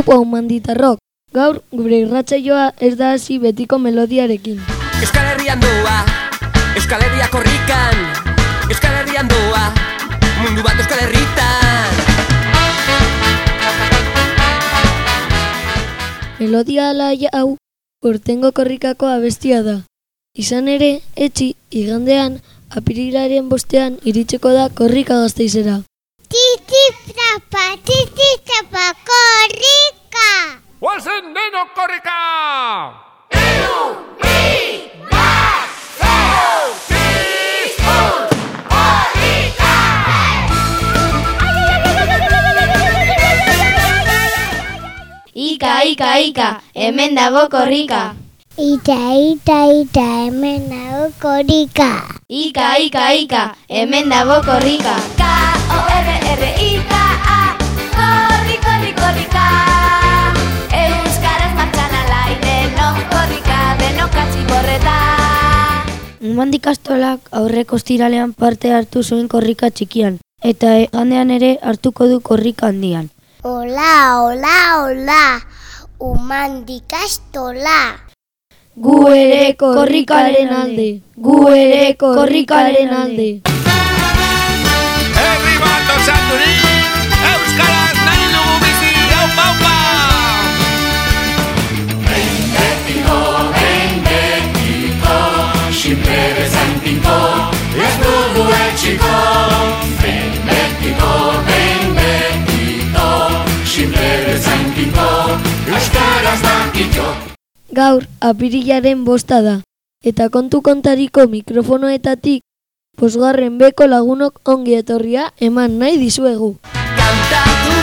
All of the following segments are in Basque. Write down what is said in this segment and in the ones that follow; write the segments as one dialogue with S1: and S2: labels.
S1: Hau pau manditarrok, gaur gure irratsaioa ez da hasi betiko melodiarekin.
S2: Euskal Herrian doa, Euskal Herria korrikan Euskal Herrian doa, mundu bat Euskal Herritan
S1: Melodia alai hau urtengo korrikako abestia da. Izan ere, etxi, igandean, apirilaren bostean iritsiko da korrika gazteizera.
S3: Titi trapa, titi trapa,
S4: Ika, ika, hemen dago korrika.
S3: Ita, ita, ita, hemen nago korrika.
S4: Ika, ika, ika, hemen dago korrika.
S5: K-O-R-R-I-K-A Korri, korri, korrika Euskaraz martxan alai denok korrika denok atxiborreta
S1: Uman ikastolak aurreko ostiralean parte hartu zuen korrika txikian, eta egandean ere hartuko du korrika handian.
S3: Hola, hola, hola, umandikastola.
S1: Gu ere korrikaren alde, gu ere korrikaren alde.
S6: Herri bat
S1: Gaur, apirilaren bosta da, eta kontu kontariko mikrofonoetatik, posgarren beko lagunok ongi etorria eman nahi dizuegu.
S2: Kantatu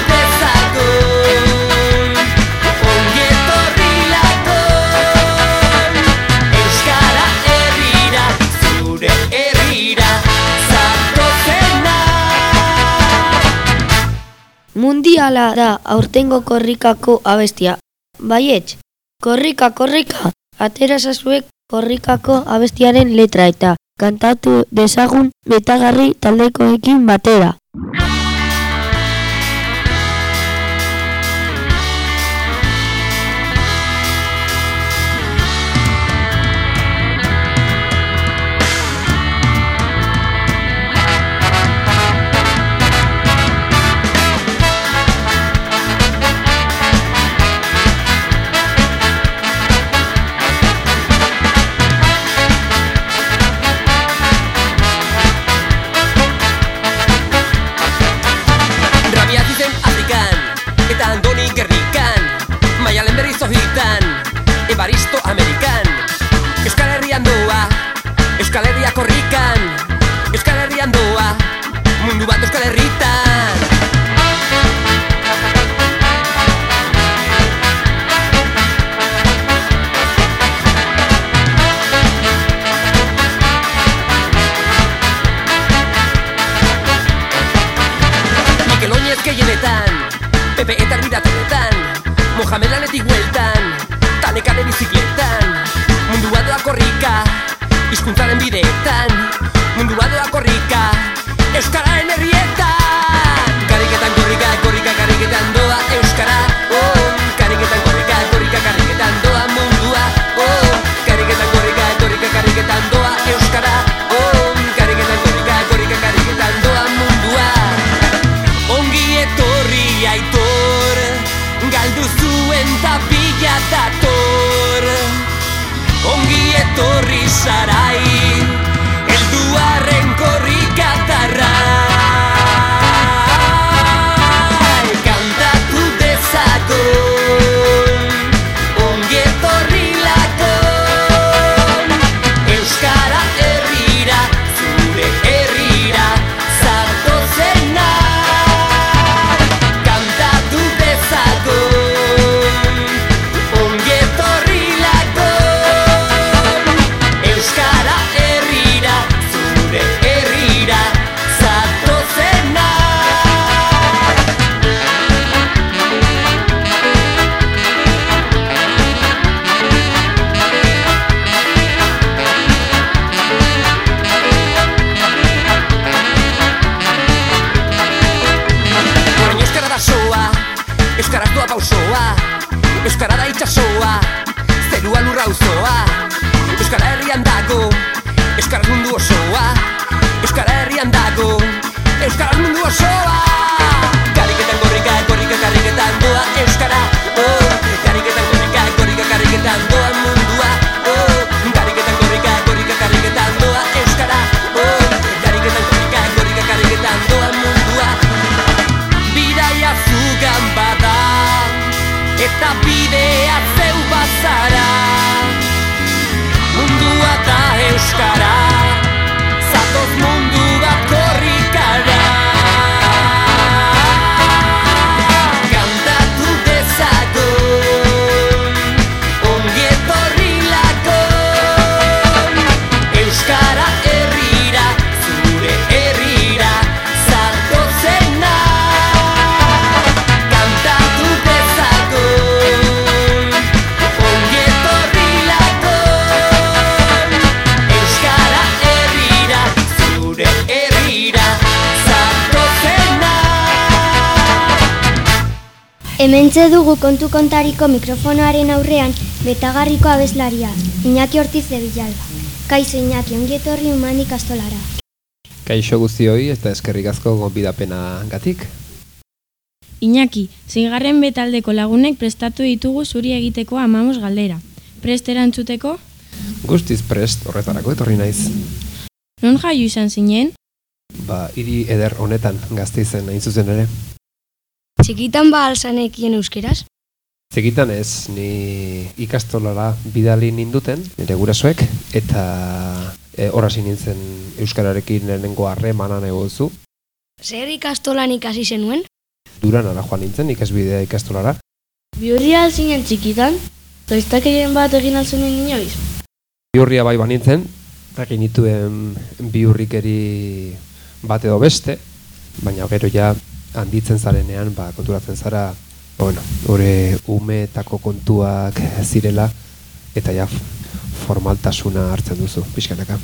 S2: Zatozena
S1: Mundiala da aurtengo korrikako abestia. Baietz, korrika, korrika, atera zazuek korrikako abestiaren letra eta kantatu dezagun betagarri taldekoekin batera.
S2: Bizikletan Mundua doa korrika Hizkuntzaren bideetan Mundua doa korrika Euskararen
S3: Hementxe dugu kontu kontariko mikrofonoaren aurrean betagarriko abeslaria, Iñaki Ortiz de Villalba. Kaixo Iñaki, ongietorri human ikastolara.
S7: Kaixo guztioi eta eskerrik asko gonbidapena gatik.
S8: Iñaki, zigarren betaldeko lagunek prestatu ditugu zuri egiteko amamos galdera. Prest erantzuteko?
S7: Guztiz prest horretarako etorri naiz.
S8: Non jaio izan zinen?
S7: Ba, hiri eder honetan gazteizen hain zuzen ere.
S1: Txikitan ba alzanekien euskeraz?
S7: Zegitan ez, ni ikastolara bidali ninduten, nire gurasoek, eta e, horrasi nintzen Euskararekin lehenengo harremanan egozu.
S1: Zer ikastolan ikasi zenuen?
S7: Duranara joan nintzen ikasbidea ikastolara.
S4: Biurria zinen txikitan, Zaiztakeren bat egin alzenen inoiz.
S7: Biurria bai banintzen, egin nituen biurrikeri bat edo beste, baina gero ja handitzen zarenean, ba, konturatzen zara, bueno, hori umeetako kontuak zirela, eta ja formaltasuna hartzen duzu, pixkanaka.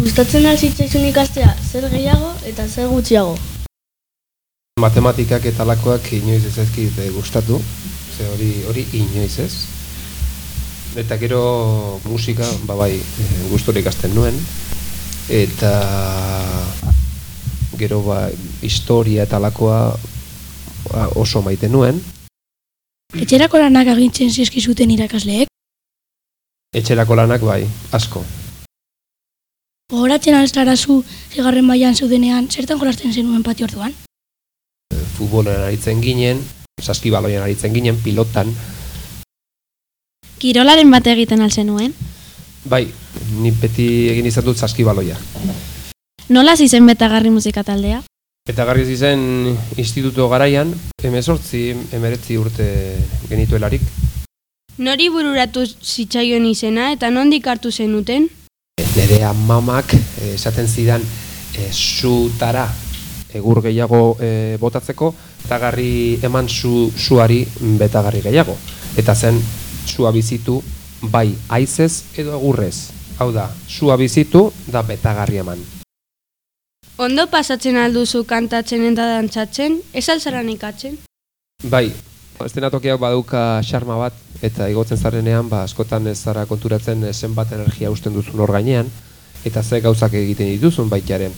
S4: Gustatzen da zitzaizun ikastea, zer gehiago eta zer gutxiago.
S7: Matematikak eta lakoak inoiz ez ezkit eh, gustatu, ze hori hori inoiz ez. Eta gero musika, ba bai, eh, gusturik ikasten nuen, eta gero ba, historia eta lakoa ba, oso maite nuen.
S1: Etxerako lanak agintzen zizkizuten irakasleek?
S7: Etxerako lanak bai, asko.
S1: Gogoratzen alzarazu zigarren baian zeudenean, zertan jolasten zenuen patio orduan?
S7: Futbolen aritzen ginen, saskibaloian aritzen ginen, pilotan,
S8: Kirolaren bat egiten alzenuen?
S7: bai, ni beti egin izan dut saskibaloia.
S8: Nola zizen betagarri musika taldea?
S7: Eta garriz izen instituto garaian, emezortzi, emeretzi urte genituelarik.
S8: Nori bururatu zitzaion izena eta nondik hartu zenuten?
S7: Nere amamak eh, esaten zidan e, zutara egur gehiago e, botatzeko, eta garri eman zu, zuari betagarri gehiago. Eta zen, zua bizitu bai aizez edo egurrez. Hau da, zua bizitu da betagarri eman.
S8: Ondo pasatzen alduzu kantatzen eta dantzatzen, ez alzaran ikatzen?
S7: Bai, estenatokiak baduka xarma bat, eta igotzen zarenean, ba, askotan ez zara konturatzen eh, zenbat energia usten duzun hor gainean, eta ze gauzak egiten dituzun baitaren.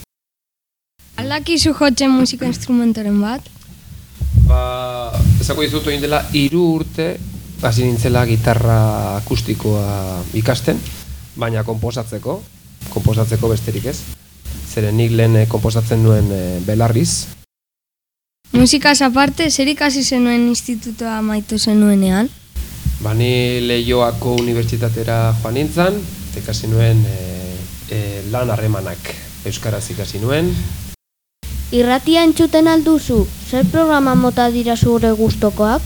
S8: Aldakizu jotzen musika instrumentoren bat?
S7: Ba, ezako dizut egin dela hiru urte hasi nintzela gitarra akustikoa ikasten, baina konposatzeko, konposatzeko besterik ez. Zeren nik lehen eh, konposatzen nuen eh, belarriz,
S8: Musikaz aparte, zer ikasi zenuen institutoa maitu zenuenean?
S7: ba ni Leioako unibertsitatera joan nintzen, ikasi nuen e, e, lan harremanak euskaraz ikasi nuen,
S3: Irratia entzuten alduzu, zer programa mota dira zure gustokoak?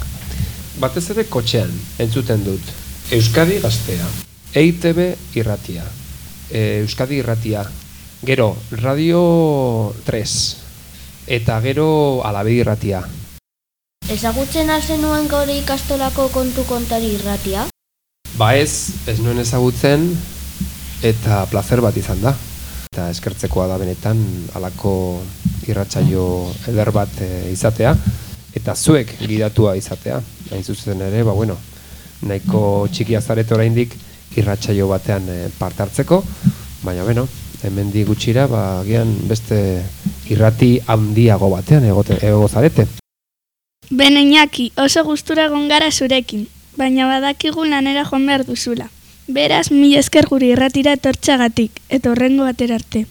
S7: batez ere kotxean entzuten dut. Euskadi gaztea, EITB irratia, e, Euskadi irratia, gero Radio 3, eta gero Alabe irratia.
S3: Ezagutzen alzenuen gaur ikastolako kontu kontari irratia?
S7: Ba ez, ez nuen ezagutzen, eta placer bat izan da. Eta eskertzekoa da benetan alako irratsaio eder bat e, izatea. eta zuek gidatua izatea. Hain zuzen ere, ba bueno, nahiko txikia zarete oraindik irratsaio batean e, parte hartzeko, baina bueno, hemendi gutxira ba agian beste irrati handiago batean egote ego zarete.
S9: Ben Iñaki, oso gustura egon gara zurekin, baina badakigu lanera joan behar duzula. Beraz, mi esker guri irratira etortxagatik, eta horrengo batera arte.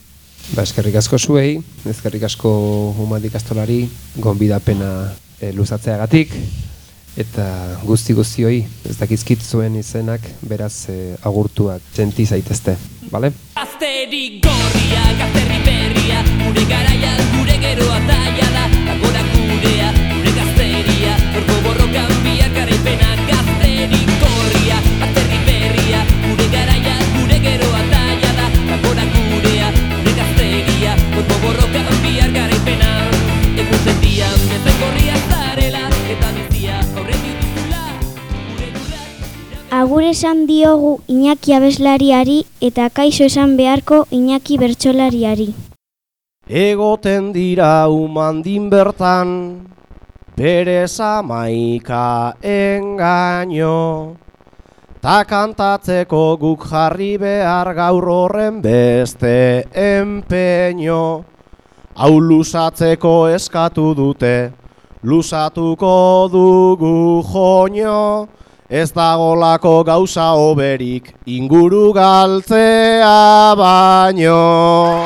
S7: Ba, eskerrik asko zuei, eskerrik asko humandik astolari, gonbidapena e, luzatzeagatik, eta guzti guztioi, ez dakizkit zuen izenak, beraz e, agurtuak txenti zaitezte, bale?
S2: Gazterik gorria, gazterri berria, gure garaian gure geroa taia da,
S3: esan diogu Iñaki abeslariari eta kaixo esan beharko Iñaki bertsolariari.
S10: Egoten dira umandin bertan, bere zamaika engaino. Ta kantatzeko guk jarri behar gaur horren beste empeño. Hau lusatzeko eskatu dute, lusatuko dugu joño. Ez dagolako gauza oberik inguru galtzea baino.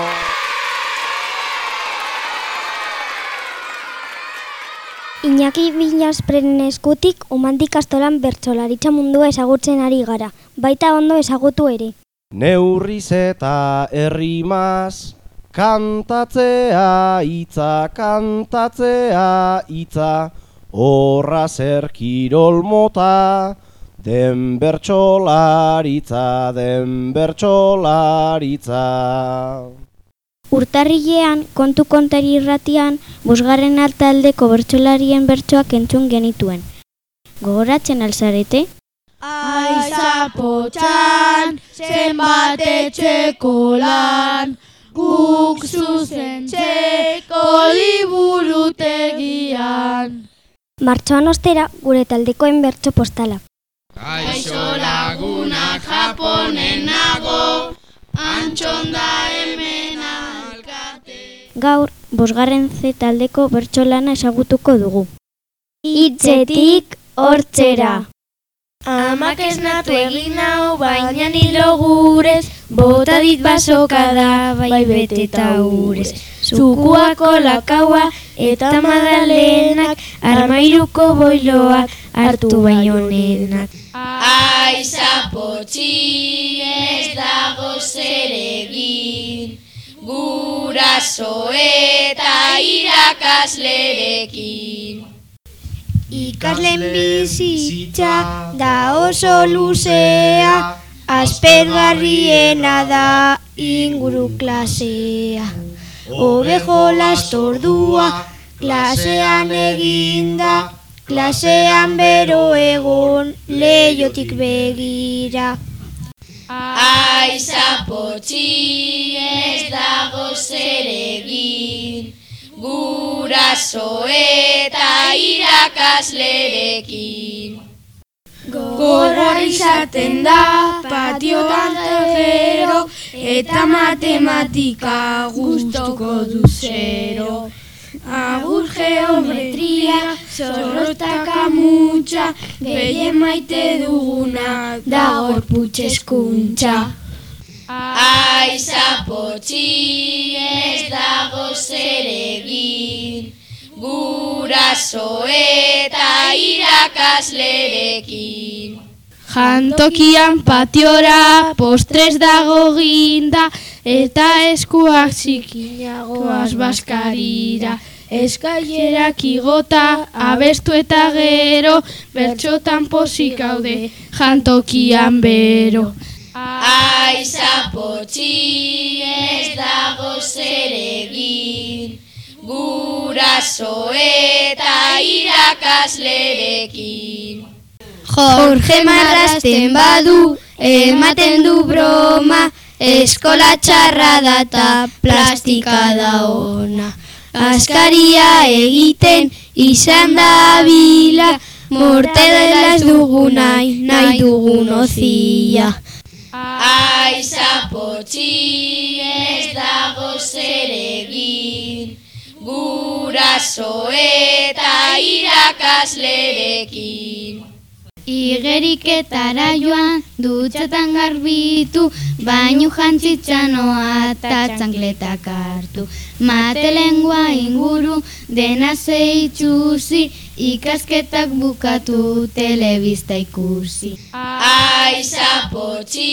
S3: Iñaki Bilaspren eskutik umandik astolan bertsolaritza mundua ezagutzen ari gara, baita ondo ezagutu ere.
S10: Neurriz eta errimaz, kantatzea hitza, kantatzea hitza, horra zer kirol mota, den bertsolaritza, den bertsolaritza.
S3: Urtarrilean, kontu kontari irratian, bosgarren altaldeko bertsolarien bertsoak entzun genituen. Gogoratzen alzarete?
S4: Aiza potxan, zenbat etxeko lan, guk zuzen txeko liburutegian.
S3: Martxoan ostera, gure taldekoen bertso postala.
S4: Kaixo lagunak Japonen nago, antxonda hemen alkate.
S3: Gaur, bosgarren Z taldeko bertsolana ezagutuko dugu. Hitzetik hortzera.
S4: Amak esnatu egin hau, baina nilo gurez, bota dit basoka da, bai beteta urez. Zukuako lakaua eta madalenak, armairuko boiloak hartu bainonenak. Aiza potxi ez dago zer egin, guraso eta irakaslerekin.
S3: Ikasleen bizitza da oso luzea, aspergarriena da inguru klasea. Obejo lastordua klasean eginda, klasean bero egon leiotik begira.
S4: Aiza potxi ez dago zer egin, guraso eta irakaslerekin. Izaten da patiotan gero eta matematika gustuko du zero. Agur geometria, zorrotaka mutxa, gehien maite duguna da gorputz eskuntza. Aiza potxi ez dago zer egin, guraso eta irakaslerekin. Jantokian patiora, postres dago ginda, eta eskuak zikinagoaz baskarira. Eskailerak igota, abestu eta gero, bertxotan pozik haude, jantokian bero. Aiza potxi ez dago zer egin, guraso eta irakaslerekin. Jorge marrasten badu, ematen du broma, eskola txarra da eta plastika da ona. askaria egiten izan da bila, mortadela ez dugu nahi, nahi dugun ozia. Aiza potxi ez dago zer egin, guraso eta irakaslerekin. Igeriketara joan dutxatan garbitu, bainu jantzitzanoa eta txankletak hartu. Matelengua inguru dena zeitzuzi, ikasketak bukatu telebista ikusi. Aiza potxi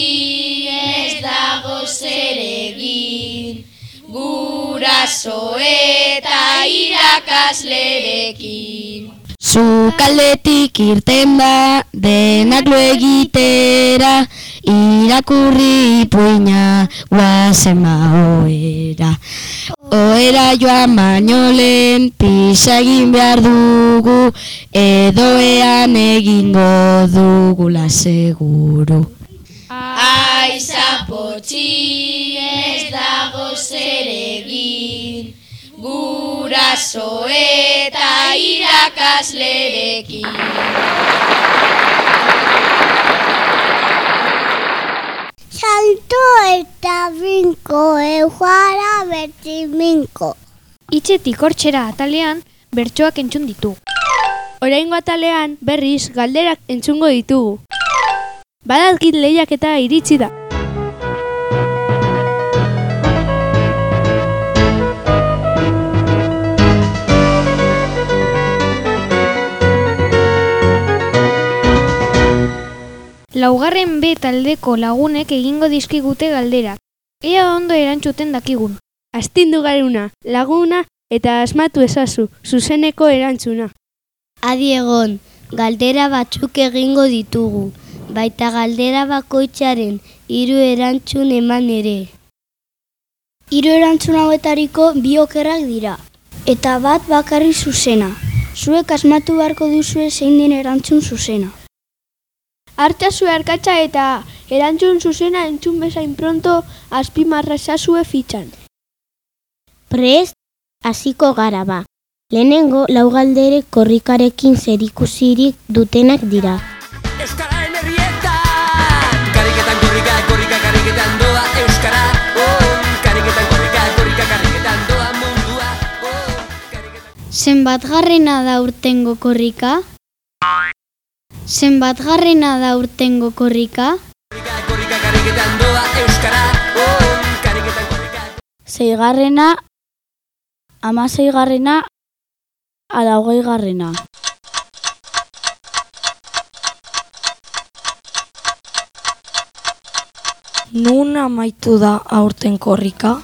S4: ez dago zer egin, guraso eta irakaslerekin.
S8: Zukaldetik irten da, denak lo egitera, irakurri ipuina, guazen oera. Oera joan baino lehen, pisa egin behar dugu, edoean egingo dugula seguru.
S4: Aiza potxi ez dago zer egin, guraso eta irakaslerekin.
S3: Salto eta binko, euara bertiminko.
S11: Itzetik hortxera atalean, bertsoak entzun ditu. Oraingo atalean, berriz, galderak entzungo ditugu. Badakit lehiak eta iritsi da. Laugarren B taldeko lagunek egingo dizkigute galderak. Ea ondo erantzuten dakigun. Astindu garuna, laguna eta asmatu ezazu, zuzeneko erantzuna.
S3: Adi egon, galdera batzuk egingo ditugu, baita galdera bakoitzaren hiru erantzun eman ere. Hiru erantzun hauetariko bi okerrak dira, eta bat bakarri zuzena. Zuek asmatu beharko duzue zein den erantzun zuzena.
S11: Artazu arkatza eta erantzun zuzena entzun bezain pronto azpimarra zazue fitxan.
S3: Prest, hasiko gara ba. Lehenengo lau galdere korrikarekin zerikusirik dutenak dira.
S2: Euskararen herrietan Kariketan korrika, korrika kariketan doa Euskara, oh Kariketan korrika, korrika kariketan doa mundua, oh
S3: Zenbat garrena da urtengo korrika? Zenbat garrena da urtengo korrika?
S8: Zeigarrena, amaseigarrena, ala hogei garrena. Nun amaitu da aurten korrika?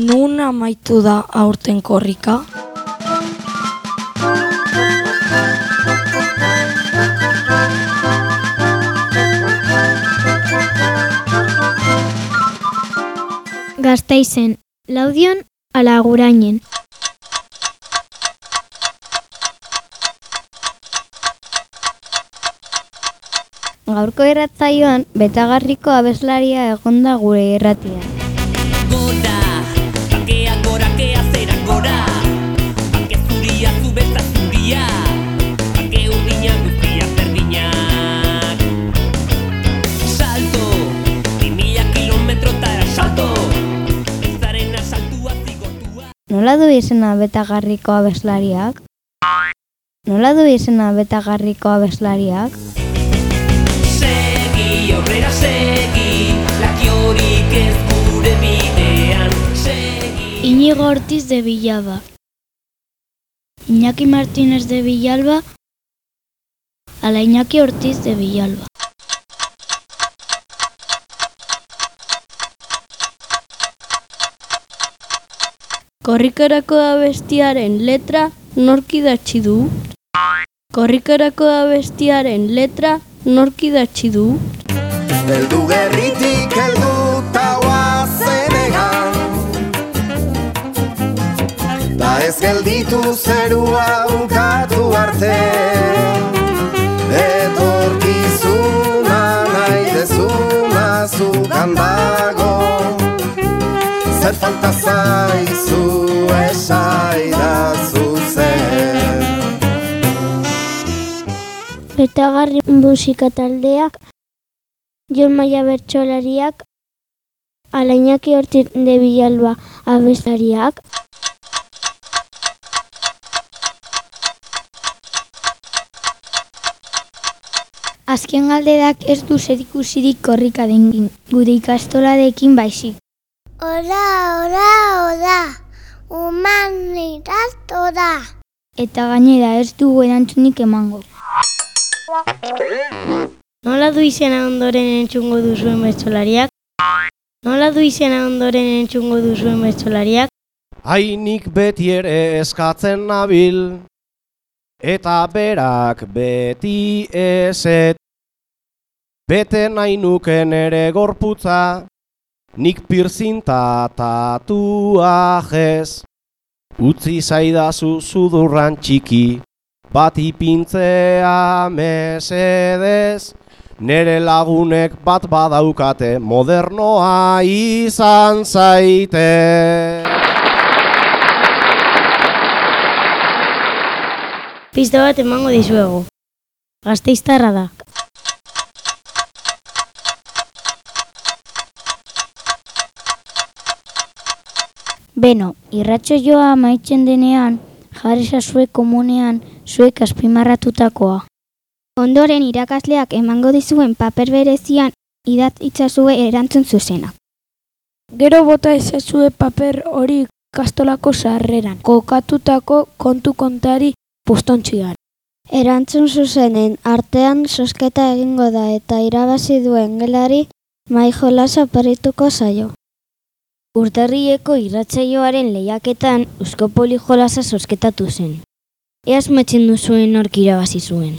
S8: Nun amaitu da aurten korrika?
S11: Gaztaizen, laudion ala gurainen.
S3: Gaurko irratzaioan, betagarriko abeslaria egonda gure irratia. Nola du izena betagarriko abeslariak? Nola du izena betagarriko abeslariak?
S2: Segi, aurrera segi Lakiorik ez gure bidean Segi
S3: Inigo Ortiz de Villalba. Iñaki Martínez de Villalba. Ala Iñaki Ortiz de Villalba.
S8: Korrikarako abestiaren letra nork idatzi du? Korrikarako abestiaren letra nork idatzi du?
S12: Heldu gerritik heldu taua zenegan Da ez gelditu zerua ukatu arte Etorkizuna nahi dezuna zugan dago zer falta zaizu
S13: Betagarri musika taldeak, Jon Maia bertsolariak, Alainaki Hortit de Bilalba abestariak,
S11: Azken galderak ez du zerikusirik korrika dengin, gure ikastolarekin baizik.
S13: Ora, ora, ora, humanitat ora.
S11: Eta gainera ez dugu erantzunik emango.
S3: Nola du izena ondoren entzungo duzuen bertsolariak? Nola du izena ondoren entzungo duzuen bertsolariak?
S10: Hainik beti ere eskatzen nabil, eta berak beti ezet. Bete nahi nuken ere gorputza, nik pirzinta tatuajez. Utzi zaidazu sudurran txiki, bat ipintzea mesedez. Nere lagunek bat badaukate, modernoa izan zaite.
S3: Pista bat emango dizuegu. Gazteiztarra da.
S13: Beno, irratxo joa amaitzen denean, jarresa zuek komunean, zuek azpimarratutakoa.
S11: Ondoren irakasleak emango dizuen paper berezian idatz itzazue erantzun zuzena.
S9: Gero bota ezazue paper hori kastolako sarreran, kokatutako kontu kontari pustontxigan.
S13: Erantzun zuzenen artean sosketa egingo da eta irabazi duen gelari mai jolasa parituko zaio.
S3: Urtarrieko irratsaioaren lehiaketan Euskopoli jolasa sosketatu zen. Eaz metzen duzuen nork irabazi zuen.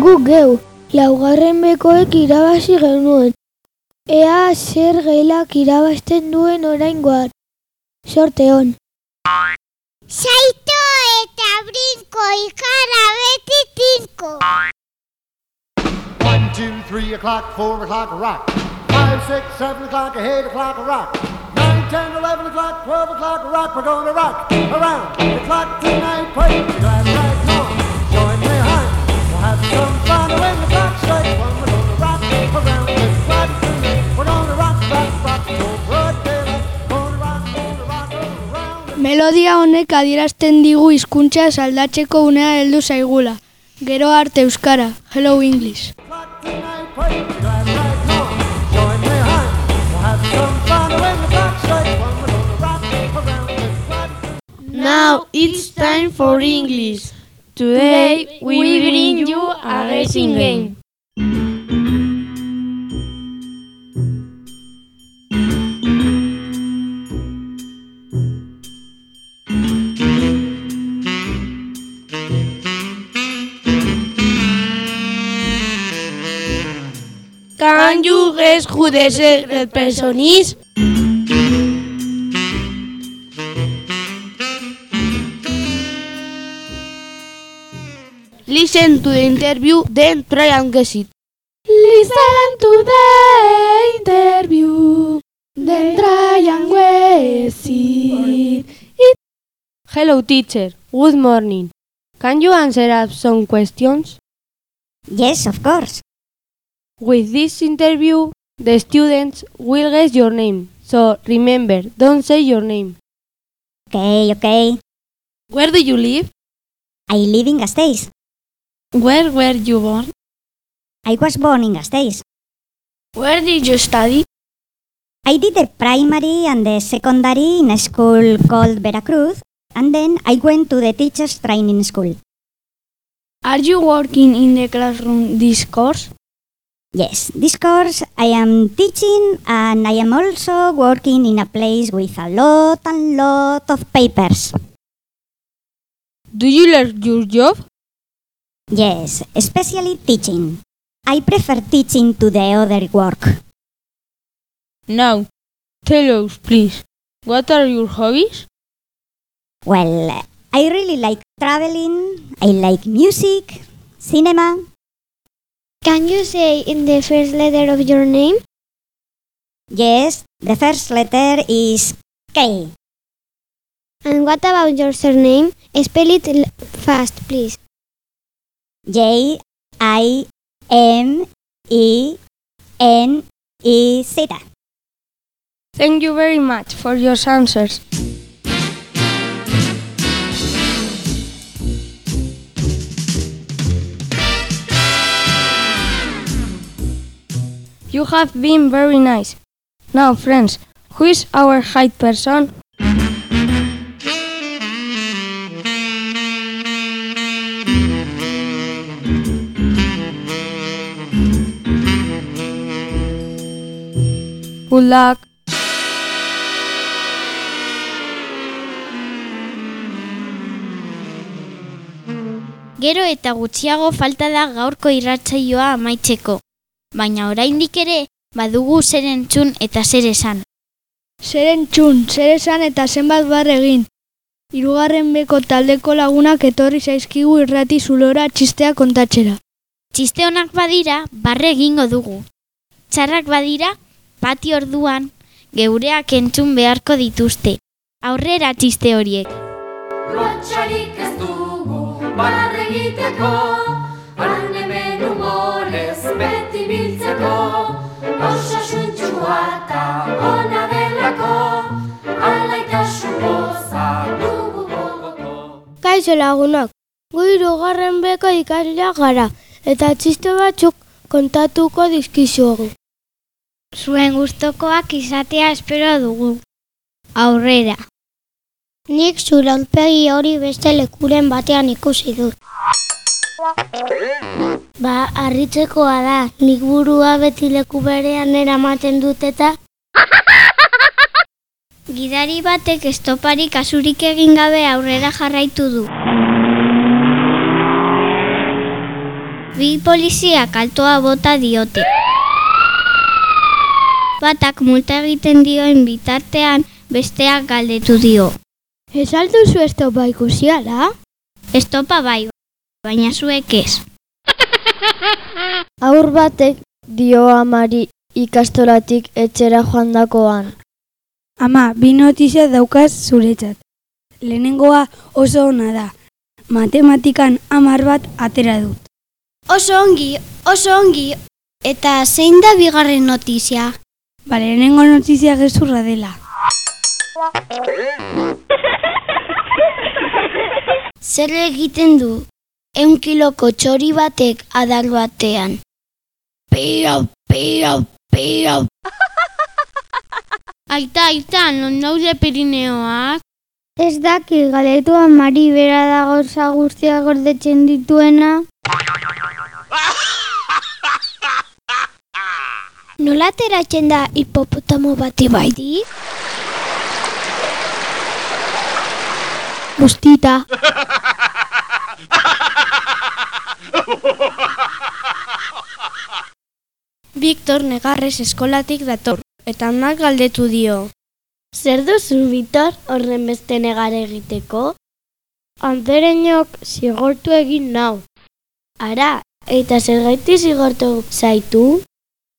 S13: Gu geu, laugarren bekoek irabazi genuen. Ea zer gelak irabazten duen oraingoan. Sorte on. Saito eta brinko ikara beti tinko.
S12: One, two, three o'clock, four o'clock, rock. Five, six, seven o'clock, eight o'clock, rock. Nine, ten, eleven o'clock, twelve o'clock, rock. We're gonna rock around the clock tonight. Put your glad rags on, join me high. We'll have some fun when the clock strikes one.
S9: Melodia honek adierazten digu hizkuntza aldatzeko unea heldu zaigula. Gero arte euskara, hello English.
S14: Now it's time for English. Today we bring you a guessing game. Secret person is? Listen to the interview, then try and guess it.
S9: Listen to the interview, then try and guess it.
S14: Hello, teacher. Good morning. Can you answer us some questions?
S13: Yes, of course.
S14: With this interview, the students will guess your name. So remember, don't say your name.
S13: Okay, okay.
S14: Where do you live?
S13: I live in Gasteiz.
S14: Where were you born?
S13: I was born in Gasteiz.
S14: Where did you study?
S13: I did the primary and the secondary in a school called Veracruz, and then I went to the teachers training school.
S9: Are you working in the classroom this course?
S13: Yes, this course I am teaching and I am also working in a place with a lot and lot of papers.
S14: Do you learn your job?
S13: Yes, especially teaching. I prefer teaching to the other work.
S14: Now, tell us, please. What are your hobbies?
S13: Well, I really like traveling, I like music, cinema.
S15: Can you say in the first letter of your name?
S13: Yes, the first letter is K.
S15: And what about your surname? Spell it fast, please.
S13: J I M E N E Z.
S14: Thank you very much for your answers. You have been very nice. Now, friends, who is our height person? Good luck.
S15: Gero eta gutxiago falta da gaurko irratsaioa amaitzeko. Baina oraindik ere badugu zer entzun eta zer esan.
S3: Zer entzun, zer esan eta zenbat bar egin. Hirugarren beko taldeko lagunak etorri zaizkigu irrati zulora txistea kontatxera.
S15: Txiste honak badira, barre egingo dugu. Txarrak badira, pati orduan, geureak entzun beharko dituzte. Aurrera txiste horiek.
S16: Lotxarik ez dugu barre egiteko Osasuntxua eta ona delako Alaitasun goza dugu gogoko
S3: Kaixo lagunak, gu hirugarren beko ikasleak gara, eta txiste batzuk kontatuko dizkizuegu.
S15: Zuen gustokoak izatea espero dugu. Aurrera.
S11: Nik zure aurpegi hori beste lekuren batean ikusi dut. Ba, harritzekoa da, nik burua beti leku berean eramaten dut eta...
S15: Gidari batek estopari kasurik egin gabe aurrera jarraitu du. Bi polizia kaltoa bota diote. Batak multa egiten dioen bitartean besteak galdetu dio.
S3: Ez aldu zu estopa ikusiala?
S15: Estopa bai, baina zuek ez.
S17: Aur batek dio amari ikastolatik etxera joandakoan.
S18: Ama, bi notizia daukaz zuretzat. Lehenengoa oso ona da. Matematikan amar bat atera dut.
S15: Oso ongi, oso ongi. Eta zein da bigarren notizia?
S18: Ba, lehenengo notizia gezurra dela.
S11: Zer egiten du? Eun kiloko txori batek adar batean. Pio, pio, pio.
S15: Aita, aita, non daude Pirineoak?
S11: Ez daki galetu amari bera da gauza guztia gordetzen dituena. Nola ateratzen da hipopotamo bati baidi? Bustita.
S3: Viktor negarrez eskolatik dator, eta amak galdetu dio.
S11: Zer duzu, Vitor, horren beste negar egiteko?
S3: Anderenok zigortu egin nau.
S11: Ara, eta zer gaiti zigortu zaitu?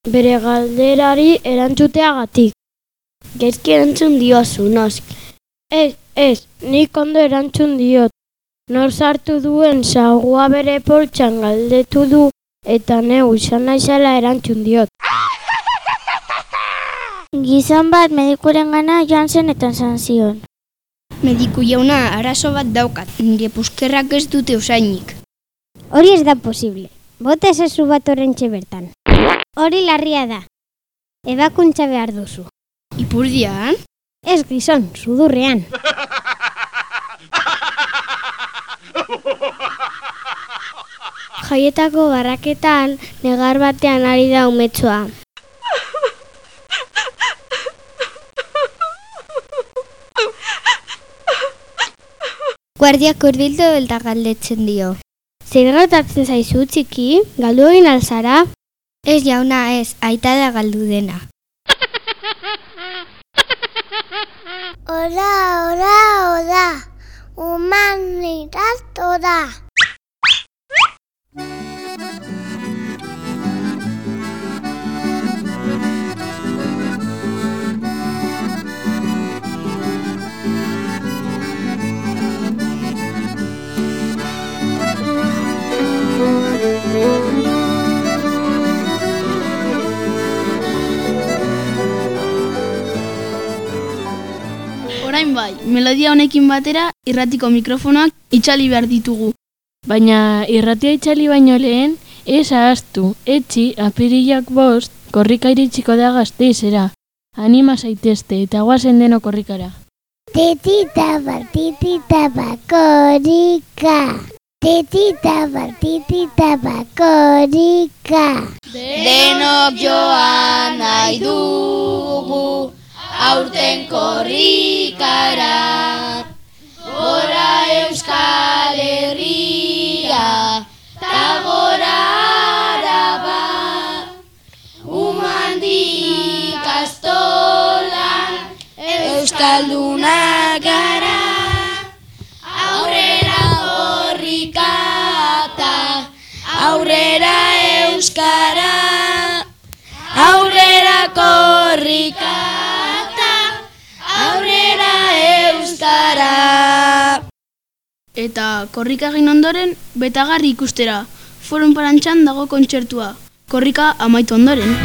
S3: Bere galderari erantzuteagatik.
S11: Gezki erantzun diozu, nosk.
S3: Ez, ez, nik ondo erantzun diot. Nor sartu duen sagua bere poltsan galdetu du eta neu izan naizela erantzun diot.
S11: Gizon bat medikuren gana joan zen eta esan zion.
S19: Mediku jauna arazo bat daukat, nire puskerrak ez dute usainik.
S11: Hori ez da posible. Bota esazu bat horrentxe bertan. Hori larria da. Ebakuntza behar duzu.
S19: Ipurdian?
S11: Ez gizon, sudurrean.
S3: Jaietako barraketan negar batean ari da umetsoa.
S15: Guardiak urdildu belta galdetzen dio.
S3: Zer gertatzen zaizu txiki, galdu egin alzara?
S15: Ez jauna ez, aita da galdu dena.
S20: Ora, ora, ora, humanidad ora.
S2: Orain bai, melodia honekin batera irratiko mikrofonoak itxali behar ditugu.
S5: Baina irratia itxali baino lehen, ez ahaztu, etxi apirilak bost, korrika iritsiko da gazteizera. Anima zaitezte eta guazen deno korrikara.
S20: Titita bar, titita bar, korrika. Titita bar, titita bar, korrika.
S4: Denok joan nahi dugu aurten korrikara. Euskal Herria, ta gora araba. Umandik astolan, Euskaldunak gara. Aurrera korrikata, aurrera Euskara. Aurrera korrikata,
S2: Eta korrika egin ondoren, betagarri ikustera. Forum parantxan dago kontzertua. Korrika amaitu ondoren.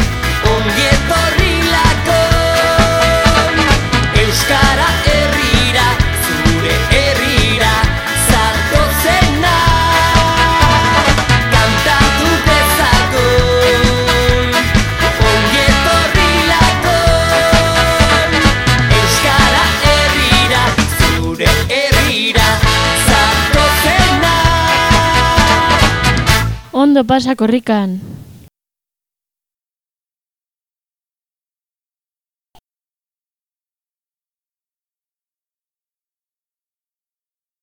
S5: Ondo pasa korrikan.